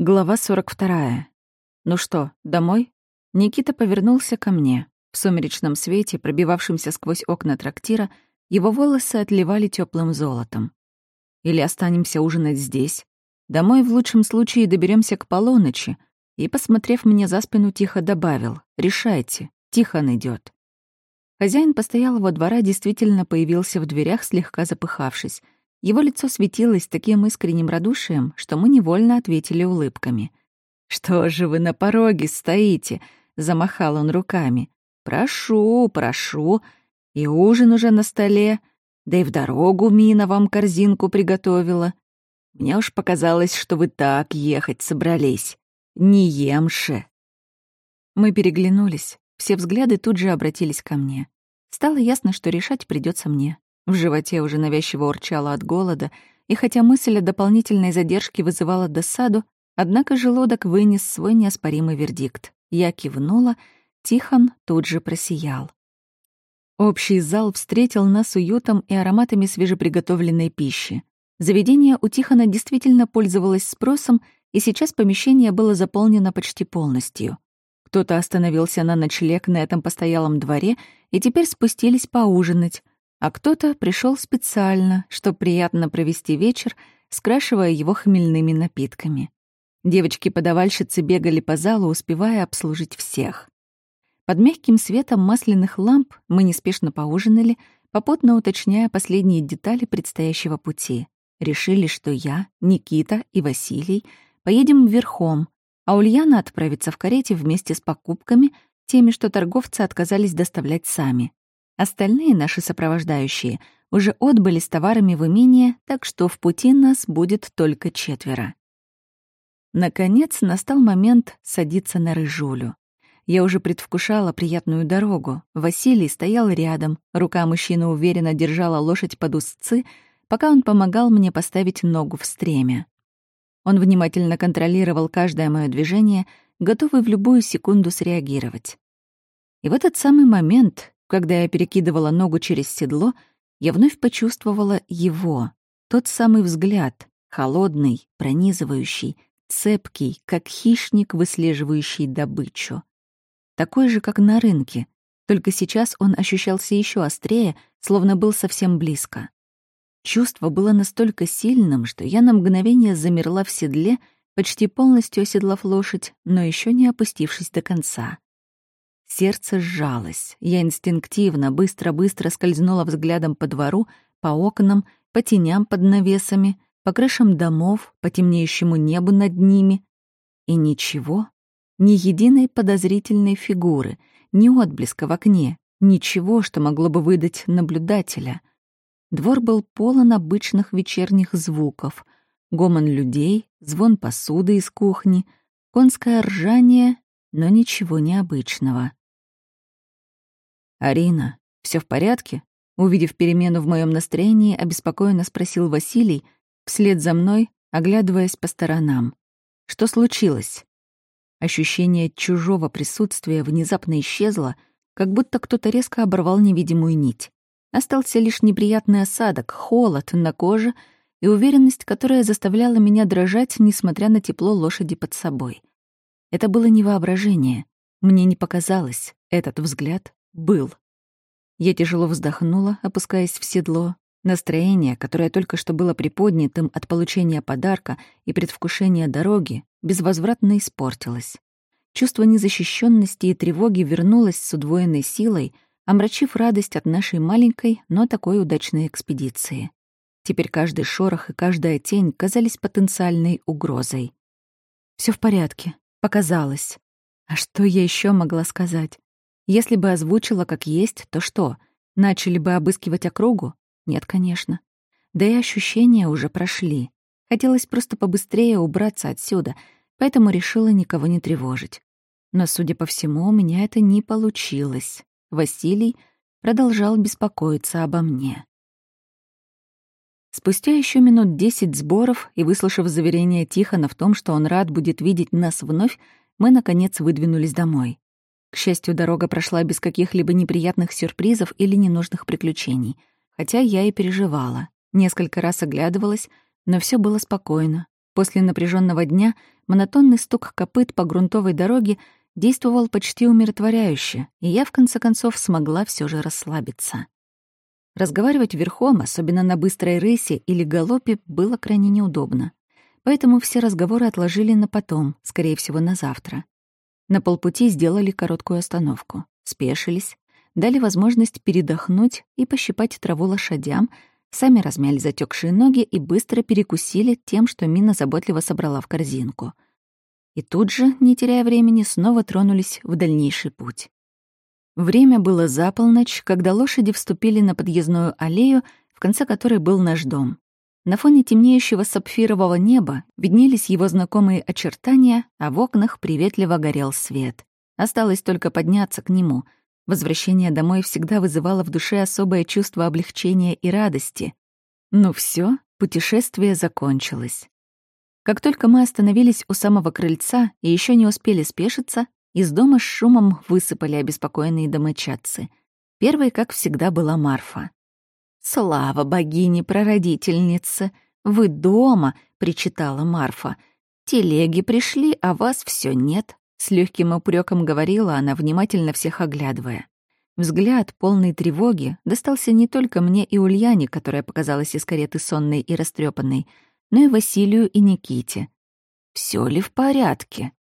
Глава 42. Ну что, домой? Никита повернулся ко мне. В сумеречном свете, пробивавшемся сквозь окна трактира, его волосы отливали теплым золотом. Или останемся ужинать здесь? Домой в лучшем случае доберемся к полуночи. И, посмотрев мне за спину, тихо добавил. «Решайте, Тихон идет. Хозяин постоялого двора действительно появился в дверях, слегка запыхавшись — его лицо светилось таким искренним радушием, что мы невольно ответили улыбками. «Что же вы на пороге стоите?» — замахал он руками. «Прошу, прошу. И ужин уже на столе. Да и в дорогу Мина вам корзинку приготовила. Мне уж показалось, что вы так ехать собрались. Не емше». Мы переглянулись. Все взгляды тут же обратились ко мне. Стало ясно, что решать придется мне. В животе уже навязчиво урчало от голода, и хотя мысль о дополнительной задержке вызывала досаду, однако желудок вынес свой неоспоримый вердикт. Я кивнула, Тихон тут же просиял. Общий зал встретил нас уютом и ароматами свежеприготовленной пищи. Заведение у Тихона действительно пользовалось спросом, и сейчас помещение было заполнено почти полностью. Кто-то остановился на ночлег на этом постоялом дворе и теперь спустились поужинать, а кто-то пришел специально, чтобы приятно провести вечер, скрашивая его хмельными напитками. Девочки-подавальщицы бегали по залу, успевая обслужить всех. Под мягким светом масляных ламп мы неспешно поужинали, попутно уточняя последние детали предстоящего пути. Решили, что я, Никита и Василий поедем верхом, а Ульяна отправится в карете вместе с покупками, теми, что торговцы отказались доставлять сами. Остальные наши сопровождающие уже отбыли с товарами в имение, так что в пути нас будет только четверо. Наконец настал момент садиться на рыжулю. Я уже предвкушала приятную дорогу. Василий стоял рядом, рука мужчины уверенно держала лошадь под узцы, пока он помогал мне поставить ногу в стремя. Он внимательно контролировал каждое мое движение, готовый в любую секунду среагировать. И в этот самый момент когда я перекидывала ногу через седло, я вновь почувствовала его, тот самый взгляд, холодный, пронизывающий, цепкий, как хищник, выслеживающий добычу. Такой же, как на рынке, только сейчас он ощущался еще острее, словно был совсем близко. Чувство было настолько сильным, что я на мгновение замерла в седле, почти полностью оседлав лошадь, но еще не опустившись до конца. Сердце сжалось. Я инстинктивно, быстро-быстро скользнула взглядом по двору, по окнам, по теням под навесами, по крышам домов, по темнеющему небу над ними. И ничего, ни единой подозрительной фигуры, ни отблеска в окне, ничего, что могло бы выдать наблюдателя. Двор был полон обычных вечерних звуков. Гомон людей, звон посуды из кухни, конское ржание, но ничего необычного. «Арина, все в порядке?» Увидев перемену в моем настроении, обеспокоенно спросил Василий, вслед за мной, оглядываясь по сторонам. «Что случилось?» Ощущение чужого присутствия внезапно исчезло, как будто кто-то резко оборвал невидимую нить. Остался лишь неприятный осадок, холод на коже и уверенность, которая заставляла меня дрожать, несмотря на тепло лошади под собой. Это было не воображение. Мне не показалось. Этот взгляд был. Я тяжело вздохнула, опускаясь в седло. Настроение, которое только что было приподнятым от получения подарка и предвкушения дороги, безвозвратно испортилось. Чувство незащищенности и тревоги вернулось с удвоенной силой, омрачив радость от нашей маленькой, но такой удачной экспедиции. Теперь каждый шорох и каждая тень казались потенциальной угрозой. Все в порядке, показалось. А что я еще могла сказать? Если бы озвучила как есть, то что? Начали бы обыскивать округу? Нет, конечно. Да и ощущения уже прошли. Хотелось просто побыстрее убраться отсюда, поэтому решила никого не тревожить. Но, судя по всему, у меня это не получилось. Василий продолжал беспокоиться обо мне. Спустя еще минут десять сборов и выслушав заверение Тихона в том, что он рад будет видеть нас вновь, мы, наконец, выдвинулись домой. К счастью, дорога прошла без каких-либо неприятных сюрпризов или ненужных приключений. Хотя я и переживала. Несколько раз оглядывалась, но все было спокойно. После напряженного дня монотонный стук копыт по грунтовой дороге действовал почти умиротворяюще, и я, в конце концов, смогла все же расслабиться. Разговаривать верхом, особенно на быстрой рысе или галопе, было крайне неудобно. Поэтому все разговоры отложили на потом, скорее всего, на завтра. На полпути сделали короткую остановку, спешились, дали возможность передохнуть и пощипать траву лошадям, сами размяли затекшие ноги и быстро перекусили тем, что Мина заботливо собрала в корзинку. И тут же, не теряя времени, снова тронулись в дальнейший путь. Время было за полночь, когда лошади вступили на подъездную аллею, в конце которой был наш дом. На фоне темнеющего сапфирового неба виднелись его знакомые очертания, а в окнах приветливо горел свет. Осталось только подняться к нему. Возвращение домой всегда вызывало в душе особое чувство облегчения и радости. Ну все, путешествие закончилось. Как только мы остановились у самого крыльца и еще не успели спешиться, из дома с шумом высыпали обеспокоенные домочадцы. Первой, как всегда, была Марфа. «Слава богине-прародительнице! Вы дома!» — причитала Марфа. «Телеги пришли, а вас все нет», — с легким упреком говорила она, внимательно всех оглядывая. Взгляд, полный тревоги, достался не только мне и Ульяне, которая показалась из кареты сонной и растрепанной, но и Василию и Никите. Все ли в порядке?»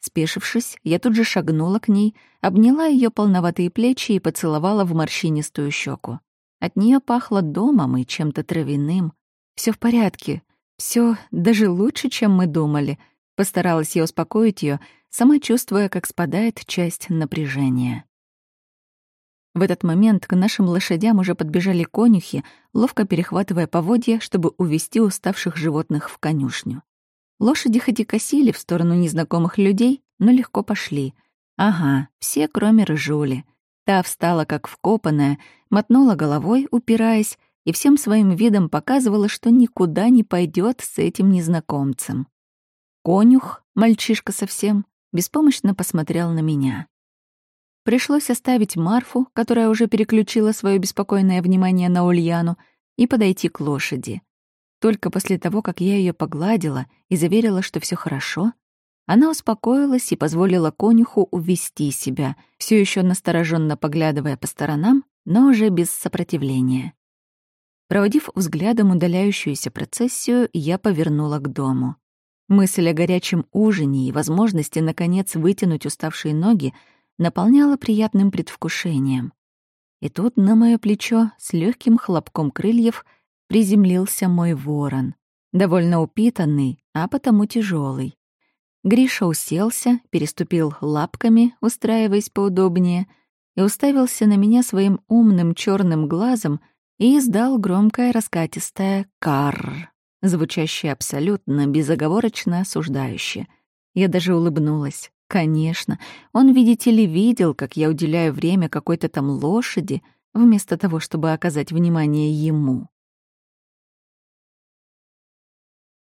Спешившись, я тут же шагнула к ней, обняла ее полноватые плечи и поцеловала в морщинистую щеку. От нее пахло домом и чем-то травяным. Все в порядке, все даже лучше, чем мы думали. Постаралась я успокоить ее, сама чувствуя, как спадает часть напряжения. В этот момент к нашим лошадям уже подбежали конюхи, ловко перехватывая поводья, чтобы увести уставших животных в конюшню. Лошади хоть и косили в сторону незнакомых людей, но легко пошли. Ага, все, кроме рыжули. Та встала как вкопанная, мотнула головой, упираясь, и всем своим видом показывала, что никуда не пойдет с этим незнакомцем. Конюх, мальчишка совсем, беспомощно посмотрел на меня. Пришлось оставить Марфу, которая уже переключила свое беспокойное внимание на Ульяну, и подойти к лошади. Только после того, как я ее погладила и заверила, что все хорошо, она успокоилась и позволила конюху увести себя, все еще настороженно поглядывая по сторонам, но уже без сопротивления. Проводив взглядом удаляющуюся процессию, я повернула к дому. Мысль о горячем ужине и возможности, наконец, вытянуть уставшие ноги наполняла приятным предвкушением. И тут на мое плечо с легким хлопком крыльев — приземлился мой ворон, довольно упитанный, а потому тяжелый. Гриша уселся, переступил лапками, устраиваясь поудобнее, и уставился на меня своим умным черным глазом и издал громкое раскатистое «карр», звучащее абсолютно безоговорочно осуждающе. Я даже улыбнулась. Конечно, он, видите ли, видел, как я уделяю время какой-то там лошади, вместо того, чтобы оказать внимание ему.